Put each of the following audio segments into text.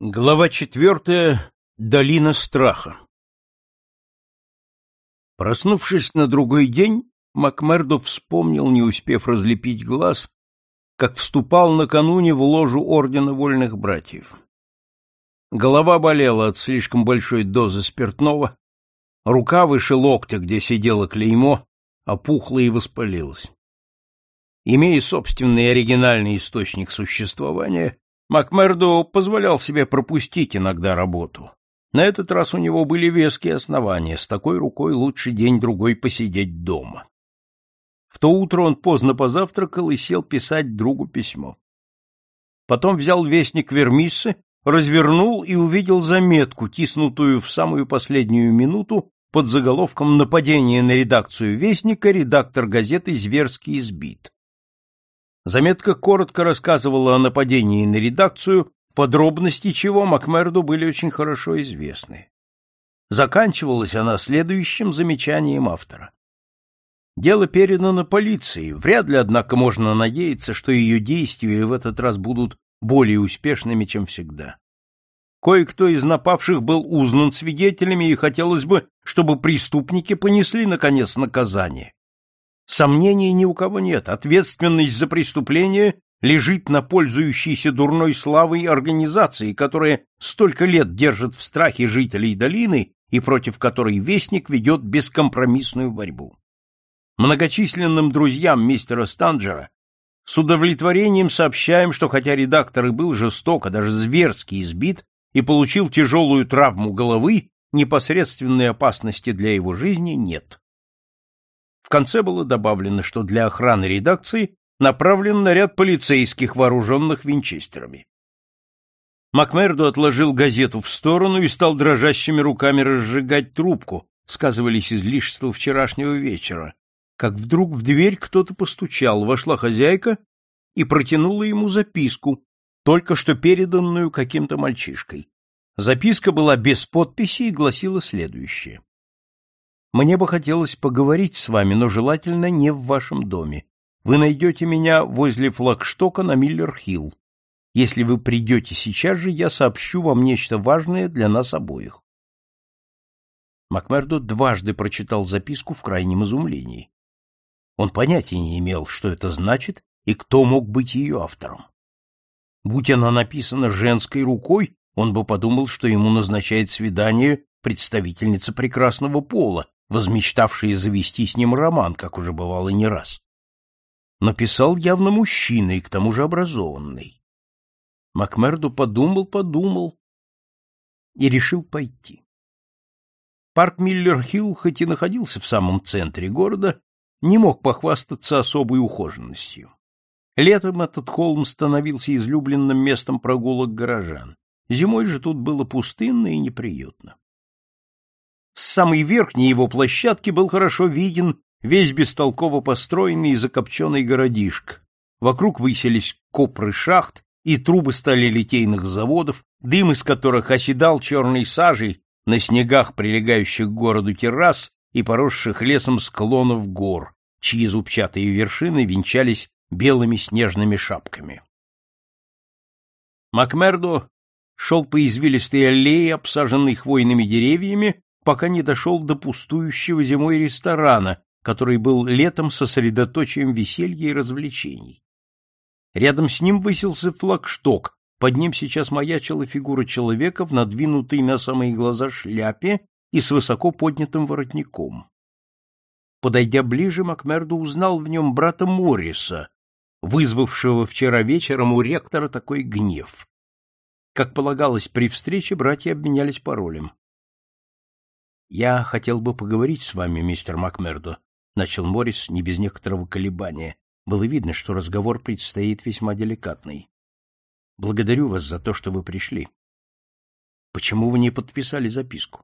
Глава четвертая. Долина страха. Проснувшись на другой день, Макмердо вспомнил, не успев разлепить глаз, как вступал накануне в ложу Ордена Вольных Братьев. Голова болела от слишком большой дозы спиртного, рука выше локтя, где сидело клеймо, опухла и воспалилась. Имея собственный оригинальный источник существования, Макмердо позволял себе пропустить иногда работу. На этот раз у него были веские основания, с такой рукой лучше день-другой посидеть дома. В то утро он поздно позавтракал и сел писать другу письмо. Потом взял вестник Вермиссы, развернул и увидел заметку, тиснутую в самую последнюю минуту под заголовком «Нападение на редакцию Вестника, редактор газеты зверски избит». Заметка коротко рассказывала о нападении на редакцию, подробности чего Макмерду были очень хорошо известны. Заканчивалась она следующим замечанием автора. Дело передано полиции, вряд ли, однако, можно надеяться, что ее действия в этот раз будут более успешными, чем всегда. Кое-кто из напавших был узнан свидетелями, и хотелось бы, чтобы преступники понесли, наконец, наказание. Сомнений ни у кого нет. Ответственность за преступление лежит на пользующейся дурной славой организации, которая столько лет держит в страхе жителей долины и против которой Вестник ведет бескомпромиссную борьбу. Многочисленным друзьям мистера Станджера с удовлетворением сообщаем, что хотя редактор и был жестоко, даже зверски избит и получил тяжелую травму головы, непосредственной опасности для его жизни нет. В конце было добавлено, что для охраны редакции направлен наряд полицейских, вооруженных винчестерами. Макмердо отложил газету в сторону и стал дрожащими руками разжигать трубку, сказывались излишества вчерашнего вечера, как вдруг в дверь кто-то постучал, вошла хозяйка и протянула ему записку, только что переданную каким-то мальчишкой. Записка была без подписи и гласила следующее. Мне бы хотелось поговорить с вами, но желательно не в вашем доме. Вы найдете меня возле флагштока на Миллер-Хилл. Если вы придете сейчас же, я сообщу вам нечто важное для нас обоих. Макмердо дважды прочитал записку в крайнем изумлении. Он понятия не имел, что это значит и кто мог быть ее автором. Будь она написана женской рукой, он бы подумал, что ему назначает свидание представительница прекрасного пола, возмечтавшие завести с ним роман, как уже бывало не раз. Но писал явно мужчина и к тому же образованный. Макмерду подумал-подумал и решил пойти. Парк Миллер-Хилл, хоть и находился в самом центре города, не мог похвастаться особой ухоженностью. Летом этот холм становился излюбленным местом прогулок горожан. Зимой же тут было пустынно и неприютно. С самой верхней его площадки был хорошо виден весь бестолково построенный и закопченный городишко. Вокруг высились копры шахт и трубы стали литейных заводов, дым из которых оседал черной сажей на снегах, прилегающих к городу террас и поросших лесом склонов гор, чьи зубчатые вершины венчались белыми снежными шапками. Макмердо шел по извилистой аллее, обсаженной хвойными деревьями, пока не дошел до пустующего зимой ресторана, который был летом сосредоточием веселья и развлечений. Рядом с ним высился флагшток, под ним сейчас маячила фигура человека в надвинутой на самые глаза шляпе и с высоко поднятым воротником. Подойдя ближе, Макмердо узнал в нем брата Морриса, вызвавшего вчера вечером у ректора такой гнев. Как полагалось при встрече, братья обменялись паролем. Я хотел бы поговорить с вами, мистер Макмердо, начал Моррис не без некоторого колебания. Было видно, что разговор предстоит весьма деликатный. Благодарю вас за то, что вы пришли. Почему вы не подписали записку?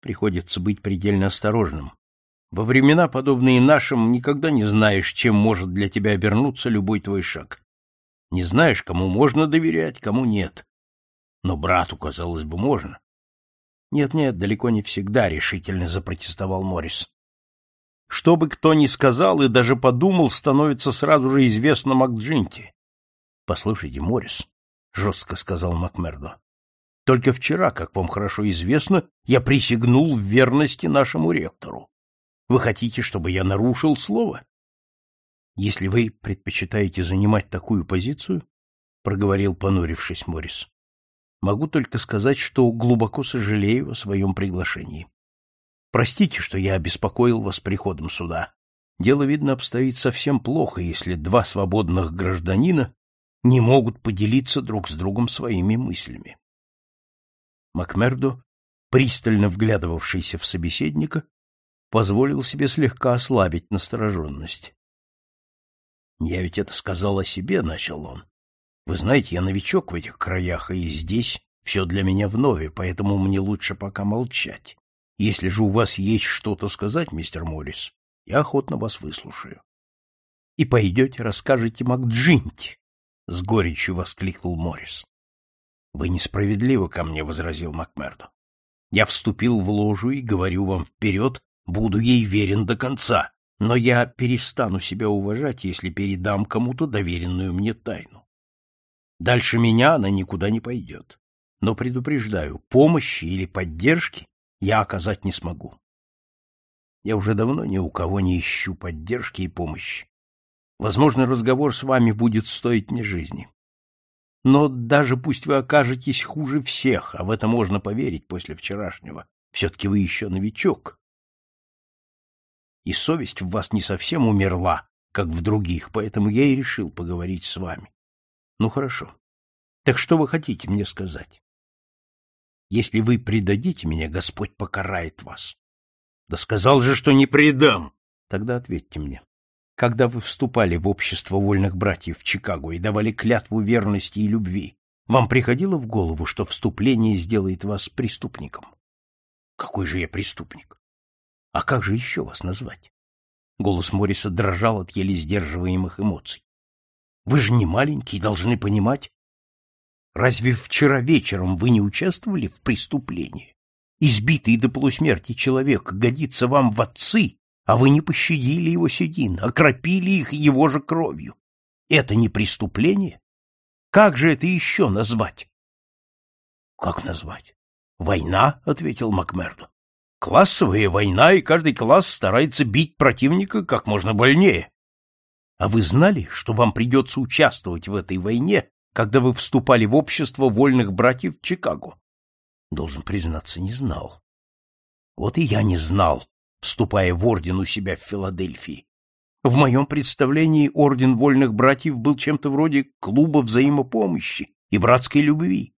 Приходится быть предельно осторожным. Во времена, подобные нашим, никогда не знаешь, чем может для тебя обернуться любой твой шаг. Не знаешь, кому можно доверять, кому нет. Но брату, казалось бы, можно. Нет-нет, далеко не всегда, решительно запротестовал Моррис. Что бы кто ни сказал и даже подумал, становится сразу же известно Макджинти. Послушайте, Моррис, жестко сказал Макмердо. Только вчера, как вам хорошо известно, я присягнул в верности нашему ректору. Вы хотите, чтобы я нарушил слово? Если вы предпочитаете занимать такую позицию, проговорил, понурившись Морис, могу только сказать, что глубоко сожалею о своем приглашении. Простите, что я обеспокоил вас приходом сюда. Дело, видно, обстоит совсем плохо, если два свободных гражданина не могут поделиться друг с другом своими мыслями. Макмердо, пристально вглядывавшийся в собеседника, позволил себе слегка ослабить настороженность. — Я ведь это сказал о себе, — начал он. — Вы знаете, я новичок в этих краях, и здесь все для меня вновь, поэтому мне лучше пока молчать. Если же у вас есть что-то сказать, мистер Моррис, я охотно вас выслушаю. — И пойдете расскажете Макджинти, — с горечью воскликнул Моррис. — Вы несправедливо ко мне, — возразил Макмердо. — Я вступил в ложу и говорю вам вперед, буду ей верен до конца, но я перестану себя уважать, если передам кому-то доверенную мне тайну. Дальше меня она никуда не пойдет. Но предупреждаю, помощи или поддержки я оказать не смогу. Я уже давно ни у кого не ищу поддержки и помощи. Возможно, разговор с вами будет стоить мне жизни. Но даже пусть вы окажетесь хуже всех, а в это можно поверить после вчерашнего, все-таки вы еще новичок. И совесть в вас не совсем умерла, как в других, поэтому я и решил поговорить с вами. Ну, хорошо. Так что вы хотите мне сказать? Если вы предадите меня, Господь покарает вас. Да сказал же, что не предам. Тогда ответьте мне. Когда вы вступали в общество вольных братьев в Чикаго и давали клятву верности и любви, вам приходило в голову, что вступление сделает вас преступником? Какой же я преступник? А как же еще вас назвать? Голос Мориса дрожал от еле сдерживаемых эмоций. Вы же не маленький, должны понимать. Разве вчера вечером вы не участвовали в преступлении? Избитый до полусмерти человек годится вам в отцы, а вы не пощадили его седин, окропили их его же кровью. Это не преступление? Как же это еще назвать? — Как назвать? — Война, — ответил Макмерду. — Классовая война, и каждый класс старается бить противника как можно больнее. А вы знали, что вам придется участвовать в этой войне, когда вы вступали в общество вольных братьев Чикаго? Должен признаться, не знал. Вот и я не знал, вступая в орден у себя в Филадельфии. В моем представлении орден вольных братьев был чем-то вроде клуба взаимопомощи и братской любви.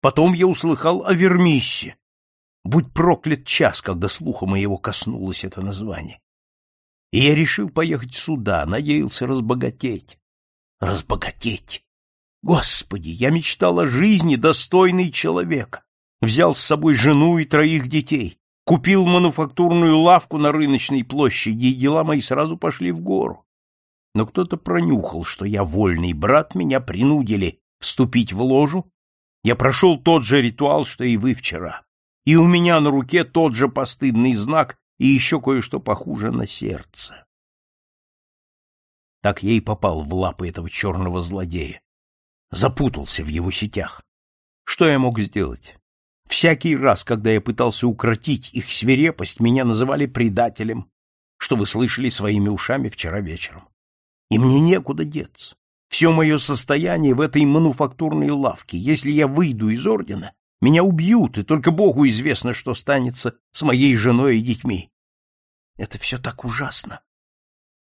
Потом я услыхал о Вермиссе. Будь проклят час, когда слуха моего коснулось это название. И я решил поехать сюда, надеялся разбогатеть. Разбогатеть! Господи, я мечтал о жизни, достойной человека взял с собой жену и троих детей, купил мануфактурную лавку на рыночной площади, и дела мои сразу пошли в гору. Но кто-то пронюхал, что я вольный брат, меня принудили вступить в ложу. Я прошел тот же ритуал, что и вы вчера. И у меня на руке тот же постыдный знак и еще кое-что похуже на сердце. Так и попал в лапы этого черного злодея. Запутался в его сетях. Что я мог сделать? Всякий раз, когда я пытался укротить их свирепость, меня называли предателем, что вы слышали своими ушами вчера вечером. И мне некуда деться. Все мое состояние в этой мануфактурной лавке. Если я выйду из ордена, меня убьют, и только Богу известно, что станется с моей женой и детьми. Это все так ужасно.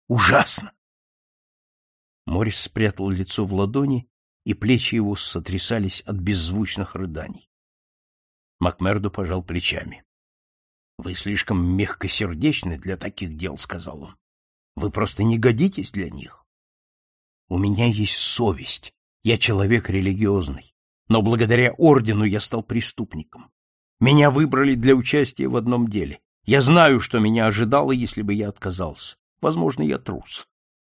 Ужасно. Морис спрятал лицо в ладони, и плечи его сотрясались от беззвучных рыданий. Макмердо пожал плечами. — Вы слишком мягкосердечны для таких дел, — сказал он. — Вы просто не годитесь для них. У меня есть совесть. Я человек религиозный. Но благодаря ордену я стал преступником. Меня выбрали для участия в одном деле. Я знаю, что меня ожидало, если бы я отказался. Возможно, я трус.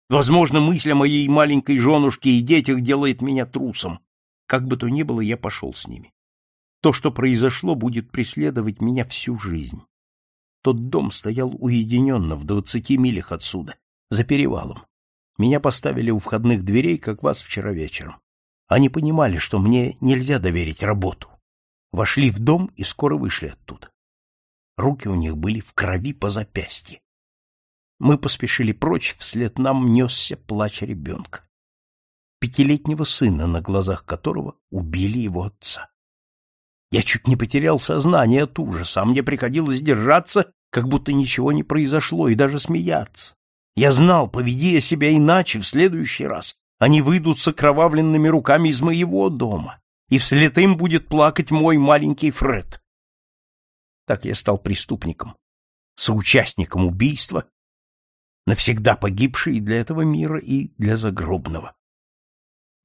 Возможно, мысль о моей маленькой женушке и детях делает меня трусом. Как бы то ни было, я пошел с ними. То, что произошло, будет преследовать меня всю жизнь. Тот дом стоял уединенно в двадцати милях отсюда, за перевалом. Меня поставили у входных дверей, как вас вчера вечером. Они понимали, что мне нельзя доверить работу. вошли в дом и скоро вышли оттуда. Руки у них были в крови по запястье. Мы поспешили прочь, вслед нам несся плач ребенка. Пятилетнего сына, на глазах которого убили его отца. Я чуть не потерял сознание от ужаса, а мне приходилось держаться, как будто ничего не произошло, и даже смеяться. Я знал, поведи я себя иначе в следующий раз, они выйдут с окровавленными руками из моего дома, и вслед им будет плакать мой маленький Фред. Так я стал преступником, соучастником убийства, навсегда погибший для этого мира и для загробного.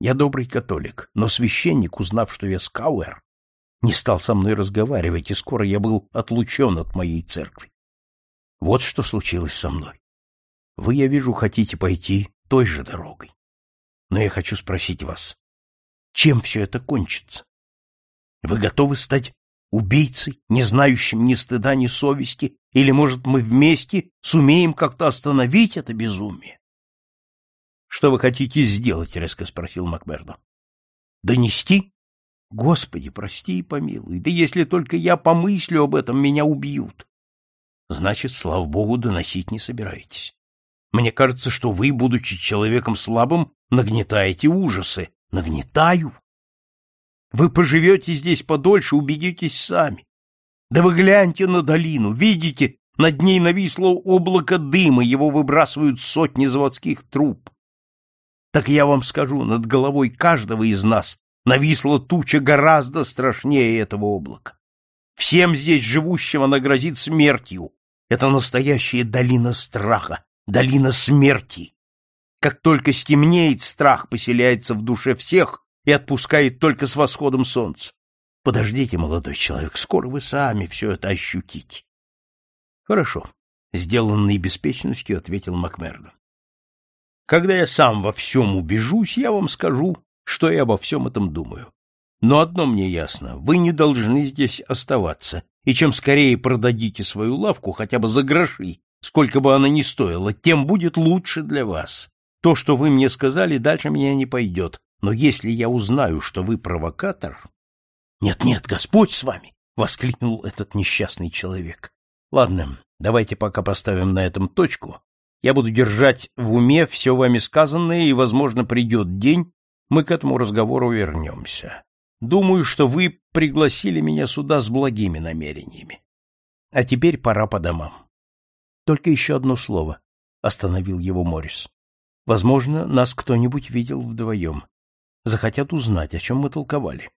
Я добрый католик, но священник, узнав, что я скауэр, не стал со мной разговаривать, и скоро я был отлучен от моей церкви. Вот что случилось со мной. Вы, я вижу, хотите пойти той же дорогой. Но я хочу спросить вас, чем все это кончится? Вы готовы стать убийцей, не знающим ни стыда, ни совести, или, может, мы вместе сумеем как-то остановить это безумие? — Что вы хотите сделать? — резко спросил Макмердо. — Донести? Господи, прости и помилуй. Да если только я помыслю об этом, меня убьют. Значит, слава богу, доносить не собираетесь. Мне кажется, что вы, будучи человеком слабым, нагнетаете ужасы. Нагнетаю. Вы поживете здесь подольше, убедитесь сами. Да вы гляньте на долину, видите, над ней нависло облако дыма, его выбрасывают сотни заводских труб. Так я вам скажу, над головой каждого из нас нависла туча гораздо страшнее этого облака. Всем здесь живущим она грозит смертью. Это настоящая долина страха, долина смерти. Как только стемнеет, страх поселяется в душе всех и отпускает только с восходом солнца. Подождите, молодой человек, скоро вы сами все это ощутите. Хорошо, сделанный беспечностью, ответил Макмердо. Когда я сам во всем убежусь, я вам скажу, что я обо всем этом думаю. Но одно мне ясно — вы не должны здесь оставаться, и чем скорее продадите свою лавку хотя бы за гроши, сколько бы она ни стоила, тем будет лучше для вас. То, что вы мне сказали, дальше меня не пойдет, но если я узнаю, что вы провокатор... «Нет, — Нет-нет, Господь с вами! — воскликнул этот несчастный человек. — Ладно, давайте пока поставим на этом точку. Я буду держать в уме все вами сказанное, и, возможно, придет день, мы к этому разговору вернемся. Думаю, что вы пригласили меня сюда с благими намерениями. А теперь пора по домам. Только еще одно слово, — остановил его Моррис. Возможно, нас кто-нибудь видел вдвоем. Захотят узнать, о чем мы толковали.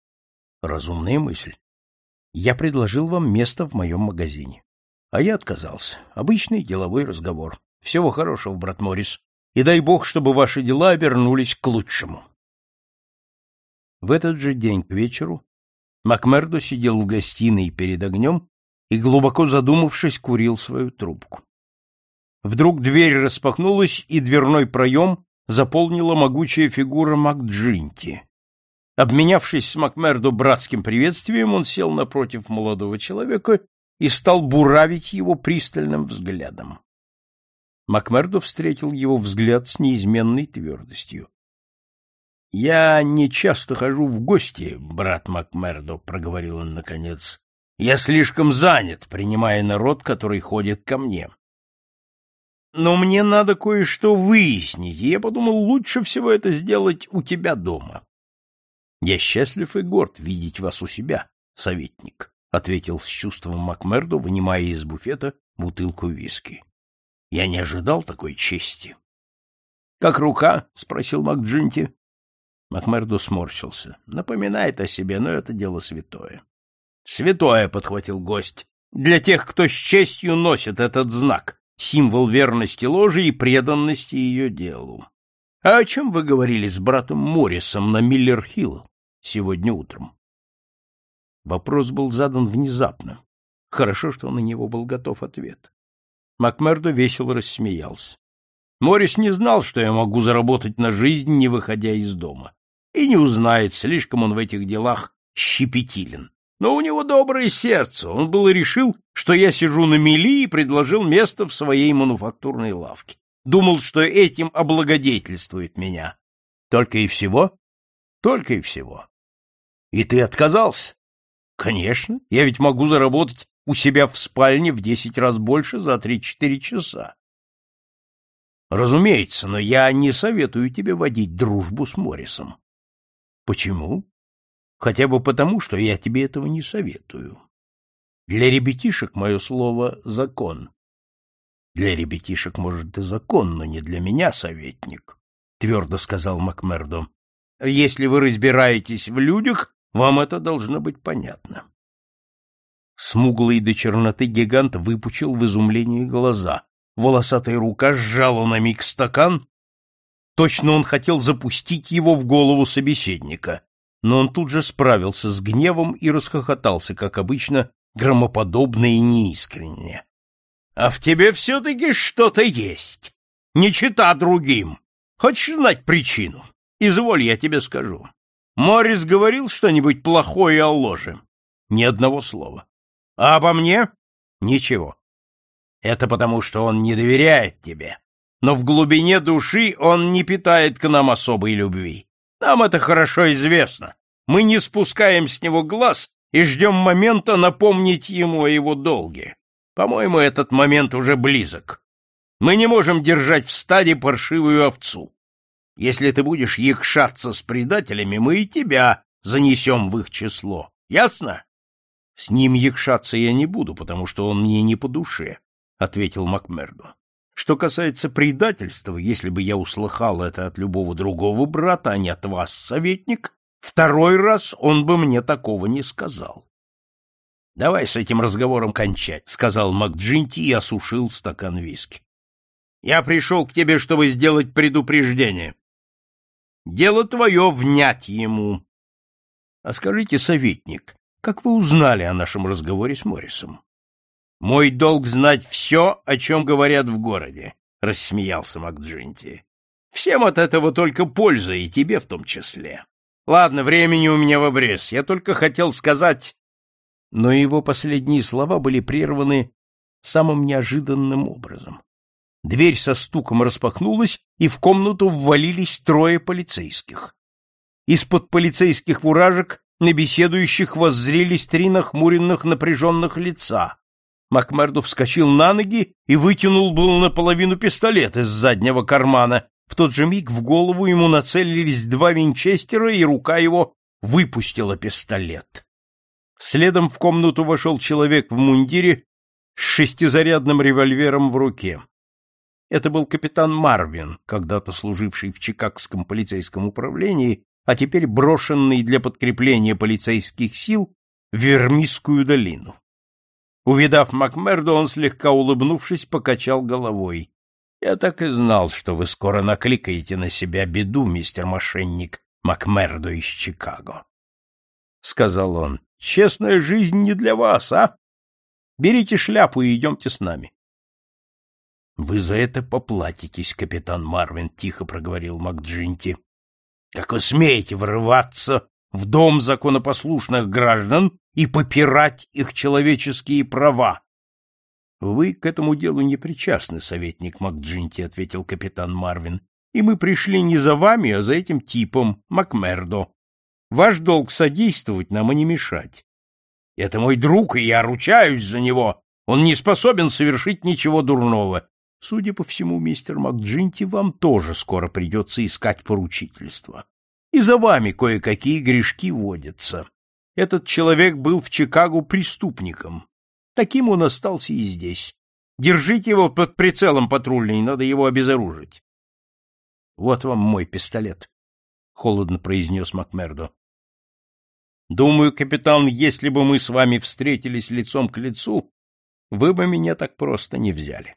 Разумная мысль. Я предложил вам место в моем магазине. А я отказался. Обычный деловой разговор. Всего хорошего, брат Моррис. И дай бог, чтобы ваши дела обернулись к лучшему. В этот же день к вечеру Макмердо сидел в гостиной перед огнем и, глубоко задумавшись, курил свою трубку. Вдруг дверь распахнулась, и дверной проем заполнила могучая фигура Макджинти. Обменявшись с Макмердо братским приветствием, он сел напротив молодого человека и стал буравить его пристальным взглядом. Макмердо встретил его взгляд с неизменной твердостью. Я не часто хожу в гости, брат Макмердо, проговорил он наконец. Я слишком занят, принимая народ, который ходит ко мне. Но мне надо кое-что выяснить, и я подумал, лучше всего это сделать у тебя дома. Я счастлив и горд видеть вас у себя, советник, ответил с чувством Макмердо, вынимая из буфета бутылку виски. Я не ожидал такой чести. Как рука? спросил Макджинти. Макмердо сморщился. Напоминает о себе, но это дело святое. Святое, подхватил гость, для тех, кто с честью носит этот знак, символ верности ложи и преданности ее делу. А о чем вы говорили с братом Моррисом на Миллер-Хилл сегодня утром? Вопрос был задан внезапно. Хорошо, что на него был готов ответ. Макмердо весело рассмеялся. Моррис не знал, что я могу заработать на жизнь, не выходя из дома. И не узнает, слишком он в этих делах щепетилен. Но у него доброе сердце, он было решил, что я сижу на мели и предложил место в своей мануфактурной лавке. Думал, что этим облагодетельствует меня. Только и всего? Только и всего. И ты отказался? Конечно, я ведь могу заработать у себя в спальне в десять раз больше за три-четыре часа. Разумеется, но я не советую тебе водить дружбу с Моррисом. Почему? Хотя бы потому, что я тебе этого не советую. Для ребятишек мое слово — закон. Для ребятишек, может, и закон, но не для меня, советник, — твердо сказал Макмердо. Если вы разбираетесь в людях, вам это должно быть понятно. Смуглый до черноты гигант выпучил в изумлении глаза. Волосатая рука сжала на миг стакан. Точно он хотел запустить его в голову собеседника. Но он тут же справился с гневом и расхохотался, как обычно, громоподобно и неискренне. — А в тебе все-таки что-то есть. Не чита другим. Хочешь знать причину? Изволь, я тебе скажу. Моррис говорил что-нибудь плохое о ложе? Ни одного слова. А обо мне? Ничего. Это потому, что он не доверяет тебе. Но в глубине души он не питает к нам особой любви. Нам это хорошо известно. Мы не спускаем с него глаз и ждем момента напомнить ему о его долге. По-моему, этот момент уже близок. Мы не можем держать в стаде паршивую овцу. Если ты будешь якшаться с предателями, мы и тебя занесем в их число. Ясно? — С ним якшаться я не буду, потому что он мне не по душе, — ответил Макмердо. — Что касается предательства, если бы я услыхал это от любого другого брата, а не от вас, советник, второй раз он бы мне такого не сказал. — Давай с этим разговором кончать, — сказал Макджинти и осушил стакан виски. — Я пришел к тебе, чтобы сделать предупреждение. Дело твое внять ему. А скажите, советник, как вы узнали о нашем разговоре с Моррисом? Мой долг знать все, о чем говорят в городе, рассмеялся Макджинти. Всем от этого только польза, и тебе в том числе. Ладно, времени у меня в обрез. Я только хотел сказать... Но его последние слова были прерваны самым неожиданным образом. Дверь со стуком распахнулась, и в комнату ввалились трое полицейских. Из-под полицейских фуражек на беседующих воззрелись три нахмуренных напряженных лица. Макмердо вскочил на ноги и вытянул был наполовину пистолет из заднего кармана. В тот же миг в голову ему нацелились два винчестера, и рука его выпустила пистолет. Следом в комнату вошел человек в мундире с шестизарядным револьвером в руке. Это был капитан Марвин, когда-то служивший в Чикагском полицейском управлении а теперь брошенный для подкрепления полицейских сил в Вермисскую долину. Увидав Макмердо, он, слегка улыбнувшись, покачал головой. — Я так и знал, что вы скоро накликаете на себя беду, мистер мошенник Макмердо из Чикаго. — сказал он. — Честная жизнь не для вас, а? Берите шляпу и идемте с нами. — Вы за это поплатитесь, капитан Марвин, — тихо проговорил МакДжинти. Как вы смеете врываться в дом законопослушных граждан и попирать их человеческие права? — Вы к этому делу не причастны, советник МакДжинти, — ответил капитан Марвин. — И мы пришли не за вами, а за этим типом, Макмердо. Ваш долг содействовать нам, а не мешать. Это мой друг, и я ручаюсь за него. Он не способен совершить ничего дурного. Судя по всему, мистер МакДжинти, вам тоже скоро придется искать поручительство. И за вами кое-какие грешки водятся. Этот человек был в Чикаго преступником. Таким он остался и здесь. Держите его под прицелом патрульный, надо его обезоружить. — Вот вам мой пистолет, — холодно произнес Макмердо. — Думаю, капитан, если бы мы с вами встретились лицом к лицу, вы бы меня так просто не взяли.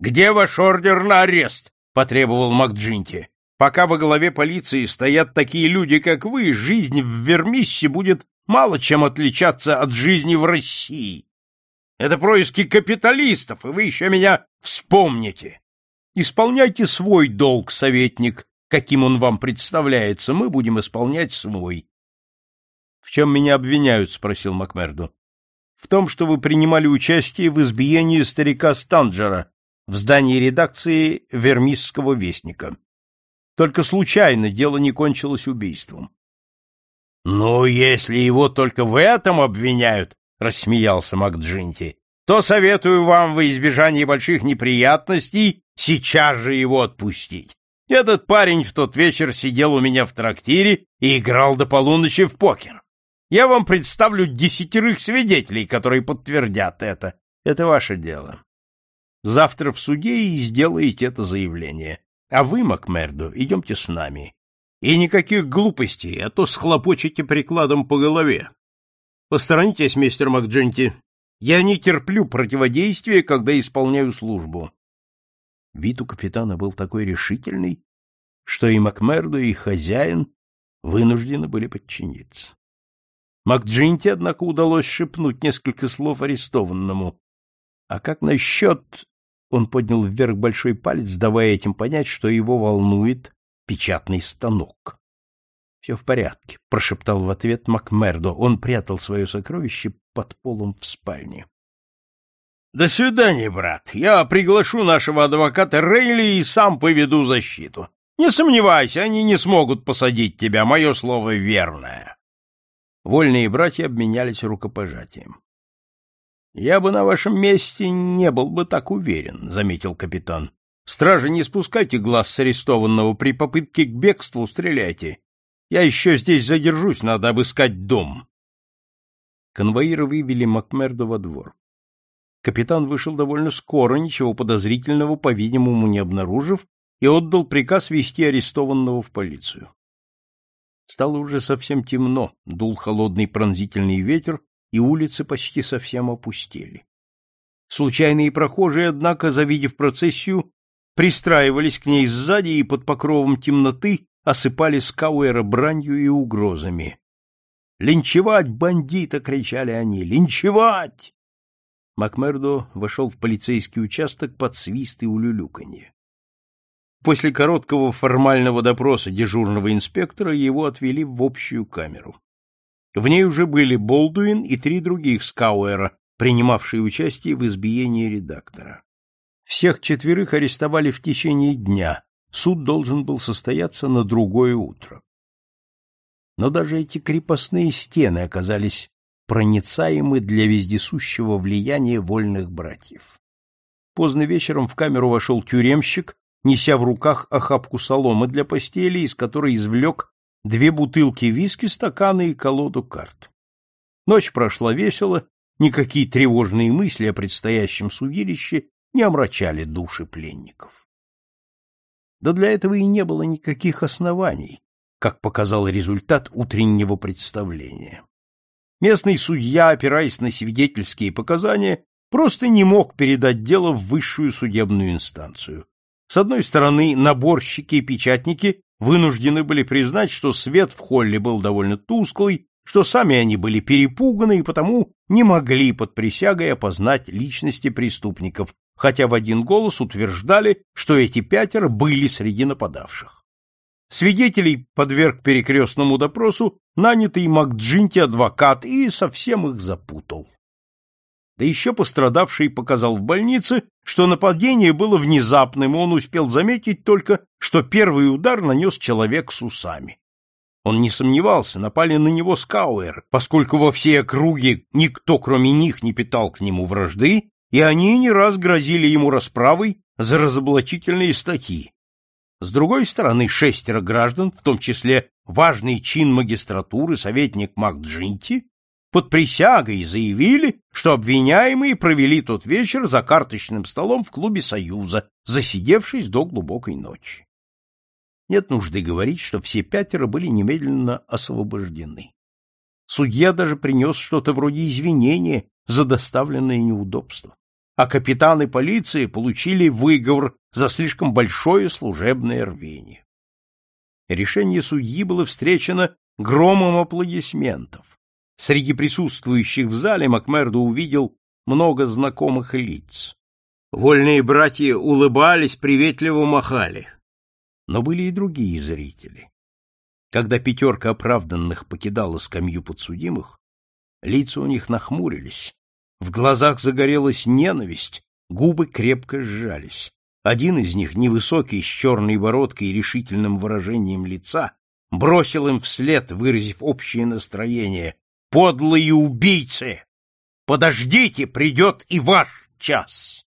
Где ваш ордер на арест? потребовал МакДжинти. Пока во главе полиции стоят такие люди, как вы, жизнь в Вермиссе будет мало чем отличаться от жизни в России. Это происки капиталистов, и вы еще меня вспомните. Исполняйте свой долг, советник, каким он вам представляется, мы будем исполнять свой. — В чем меня обвиняют? — спросил Макмерду. — В том, что вы принимали участие в избиении старика Станджера, в здании редакции Вермисского вестника. Только случайно дело не кончилось убийством. — Ну, если его только в этом обвиняют, — рассмеялся МакДжинти, — то советую вам во избежание больших неприятностей сейчас же его отпустить. Этот парень в тот вечер сидел у меня в трактире и играл до полуночи в покер. Я вам представлю десятерых свидетелей, которые подтвердят это. Это ваше дело. Завтра в суде и сделаете это заявление. А вы, Макмердо, идемте с нами. И никаких глупостей, а то схлопочете прикладом по голове. Посторонитесь, мистер Макдженти. Я не терплю противодействия, когда исполняю службу. Вид у капитана был такой решительный, что и Макмердо, и хозяин вынуждены были подчиниться. Макджинти, однако, удалось шепнуть несколько слов арестованному. А как насчет... Он поднял вверх большой палец, давая этим понять, что его волнует печатный станок. — Все в порядке, — прошептал в ответ Макмердо. Он прятал свое сокровище под полом в спальне. — До свидания, брат. Я приглашу нашего адвоката Рейли и сам поведу защиту. Не сомневайся, они не смогут посадить тебя, мое слово верное. Вольные братья обменялись рукопожатием. — Я бы на вашем месте не был бы так уверен, — заметил капитан. — Стражи, не спускайте глаз с арестованного, при попытке к бегству стреляйте. Я еще здесь задержусь, надо обыскать дом. Конвоиры вывели Макмерду во двор. Капитан вышел довольно скоро, ничего подозрительного, по-видимому, не обнаружив, и отдал приказ вести арестованного в полицию. Стало уже совсем темно, дул холодный пронзительный ветер, и улицы почти совсем опустели. Случайные прохожие, однако, завидев процессию, пристраивались к ней сзади и под покровом темноты осыпали Скауэра бранью и угрозами. «Линчевать бандита!» — кричали они. «Линчевать!» Макмердо вошел в полицейский участок под свист и улюлюканье. После короткого формального допроса дежурного инспектора его отвели в общую камеру. В ней уже были Болдуин и три других Скауэра, принимавшие участие в избиении редактора. Всех четверых арестовали в течение дня, суд должен был состояться на другое утро. Но даже эти крепостные стены оказались проницаемы для вездесущего влияния вольных братьев. Поздно вечером в камеру вошел тюремщик, неся в руках охапку соломы для постели, из которой извлек две бутылки виски, стаканы и колоду карт. Ночь прошла весело, никакие тревожные мысли о предстоящем судилище не омрачали души пленников. Да для этого и не было никаких оснований, как показал результат утреннего представления. Местный судья, опираясь на свидетельские показания, просто не мог передать дело в высшую судебную инстанцию. С одной стороны, наборщики и печатники вынуждены были признать, что свет в холле был довольно тусклый, что сами они были перепуганы и потому не могли под присягой опознать личности преступников, хотя в один голос утверждали, что эти пятеро были среди нападавших. Свидетелей подверг перекрестному допросу нанятый Макджинти адвокат и совсем их запутал. Да еще пострадавший показал в больнице, что нападение было внезапным, он успел заметить только, что первый удар нанес человек с усами. Он не сомневался, напали на него скауэр, поскольку во всей округе никто, кроме них, не питал к нему вражды, и они не раз грозили ему расправой за разоблачительные статьи. С другой стороны, шестеро граждан, в том числе важный чин магистратуры, советник Макджинти, под присягой заявили, что обвиняемые провели тот вечер за карточным столом в клубе Союза, засидевшись до глубокой ночи. Нет нужды говорить, что все пятеро были немедленно освобождены. Судья даже принес что-то вроде извинения за доставленное неудобство а капитаны полиции получили выговор за слишком большое служебное рвение. Решение судьи было встречено громом аплодисментов. Среди присутствующих в зале Макмердо увидел много знакомых лиц. Вольные братья улыбались, приветливо махали. Но были и другие зрители. Когда пятерка оправданных покидала скамью подсудимых, лица у них нахмурились, в глазах загорелась ненависть, губы крепко сжались. Один из них, невысокий, с черной бородкой и решительным выражением лица, бросил им вслед, выразив общее настроение. «Подлые убийцы! Подождите, придет и ваш час!»